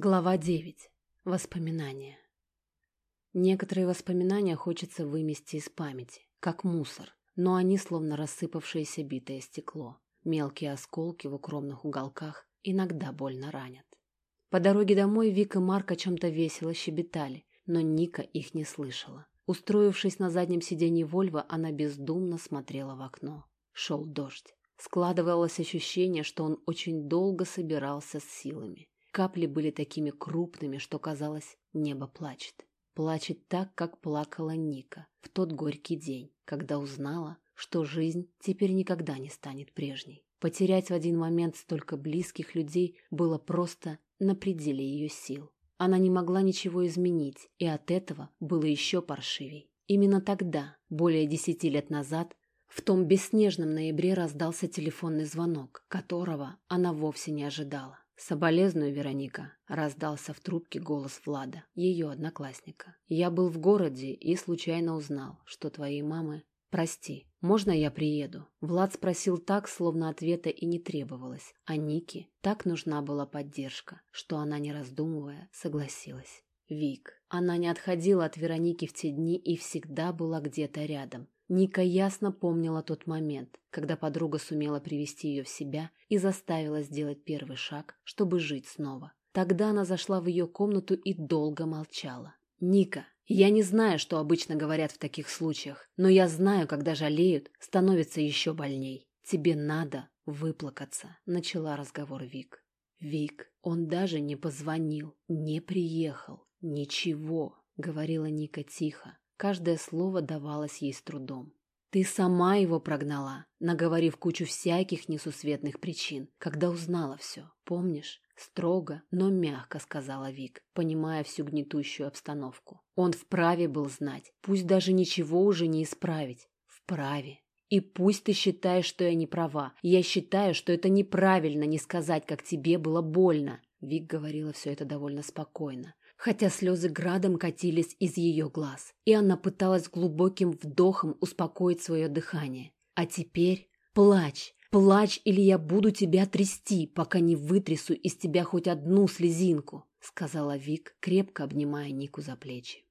Глава 9. Воспоминания. Некоторые воспоминания хочется вымести из памяти, как мусор, но они словно рассыпавшееся битое стекло. Мелкие осколки в укромных уголках иногда больно ранят. По дороге домой Вик и Марк о чем-то весело щебетали, но Ника их не слышала. Устроившись на заднем сиденье Вольво, она бездумно смотрела в окно. Шел дождь. Складывалось ощущение, что он очень долго собирался с силами. Капли были такими крупными, что казалось, небо плачет. Плачет так, как плакала Ника в тот горький день, когда узнала, что жизнь теперь никогда не станет прежней. Потерять в один момент столько близких людей было просто на пределе ее сил. Она не могла ничего изменить, и от этого было еще паршивей. Именно тогда, более десяти лет назад, в том бесснежном ноябре раздался телефонный звонок, которого она вовсе не ожидала. «Соболезную, Вероника», — раздался в трубке голос Влада, ее одноклассника. «Я был в городе и случайно узнал, что твоей мамы... Прости, можно я приеду?» Влад спросил так, словно ответа и не требовалось, а Нике так нужна была поддержка, что она, не раздумывая, согласилась. Вик. Она не отходила от Вероники в те дни и всегда была где-то рядом, Ника ясно помнила тот момент, когда подруга сумела привести ее в себя и заставила сделать первый шаг, чтобы жить снова. Тогда она зашла в ее комнату и долго молчала. «Ника, я не знаю, что обычно говорят в таких случаях, но я знаю, когда жалеют, становится еще больней. Тебе надо выплакаться», — начала разговор Вик. «Вик, он даже не позвонил, не приехал, ничего», — говорила Ника тихо, Каждое слово давалось ей с трудом. Ты сама его прогнала, наговорив кучу всяких несусветных причин, когда узнала все. Помнишь? Строго, но мягко сказала Вик, понимая всю гнетущую обстановку. Он вправе был знать, пусть даже ничего уже не исправить. Вправе. И пусть ты считаешь, что я не права. Я считаю, что это неправильно не сказать, как тебе было больно. Вик говорила все это довольно спокойно, хотя слезы градом катились из ее глаз, и она пыталась глубоким вдохом успокоить свое дыхание. «А теперь плачь, плачь, или я буду тебя трясти, пока не вытрясу из тебя хоть одну слезинку», сказала Вик, крепко обнимая Нику за плечи.